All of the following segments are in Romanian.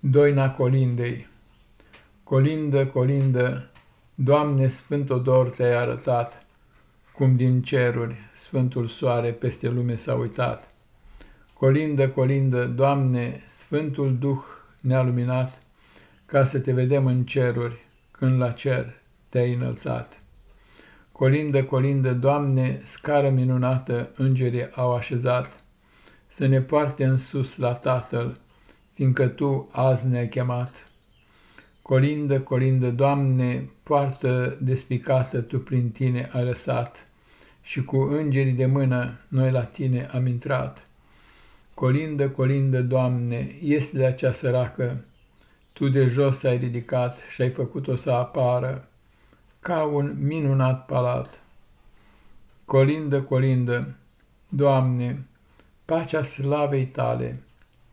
Doina colindei Colindă, colindă, Doamne, Sfânt Odor te-ai arătat, Cum din ceruri Sfântul Soare peste lume s-a uitat. Colindă, colindă, Doamne, Sfântul Duh ne-a luminat, Ca să te vedem în ceruri, când la cer te-ai înălțat. Colindă, colindă, Doamne, scară minunată, îngerii au așezat, Să ne poarte în sus la Tatăl, fiindcă Tu azi ne-ai chemat. Colindă, colindă, Doamne, poartă despicată Tu prin Tine ai lăsat, și cu îngerii de mână noi la Tine am intrat. Colindă, colindă, Doamne, este de acea săracă, Tu de jos ai ridicat și ai făcut-o să apară, ca un minunat palat. Colindă, colindă, Doamne, pacea slavei Tale,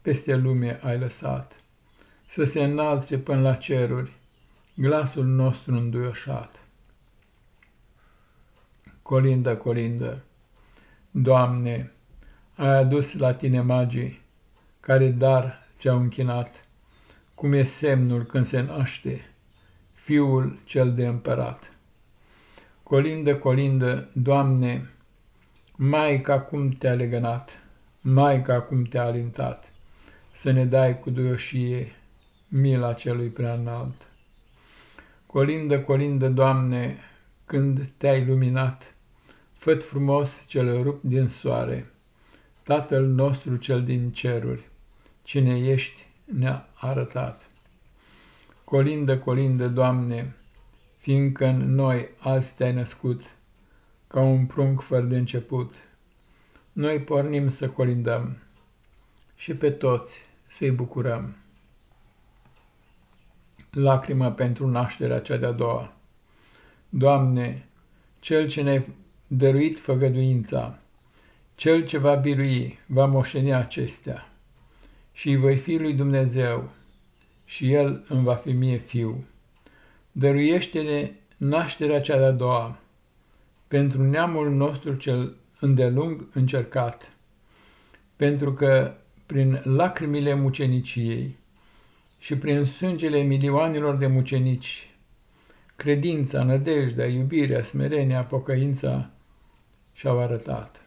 peste lume ai lăsat, să se înalțe până la ceruri glasul nostru înduioșat. Colindă, colindă, Doamne, ai adus la Tine magii, care dar ți-au închinat, cum e semnul când se naște Fiul cel de împărat. Colindă, colindă, Doamne, Maica cum te-a legănat, Maica cum te-a alintat, să ne dai cu duioșie mila celui prea înalt. Colindă, colindă, Doamne, când te-ai luminat, făt frumos cel rupt din soare, Tatăl nostru cel din ceruri, cine ești ne-a arătat. Colindă, colindă, Doamne, fiindcă în noi azi te-ai născut, ca un prunc fără de început, noi pornim să colindăm și pe toți să-i bucurăm. Lacrimă pentru nașterea cea de-a doua. Doamne, Cel ce ne-ai dăruit făgăduința, Cel ce va birui, va moșteni acestea, și voi fi lui Dumnezeu, și El îmi va fi mie fiu. Dăruiește-ne nașterea cea de-a doua, pentru neamul nostru cel îndelung încercat, pentru că prin lacrimile muceniciei și prin sângele milioanelor de mucenici, credința, nădejdea, iubirea, smerenia, pocăința și-au arătat.